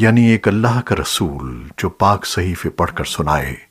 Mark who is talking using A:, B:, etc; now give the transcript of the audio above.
A: یعنی ایک اللہ کا رسول جو پاک صحیفے پڑھ کر سنائے۔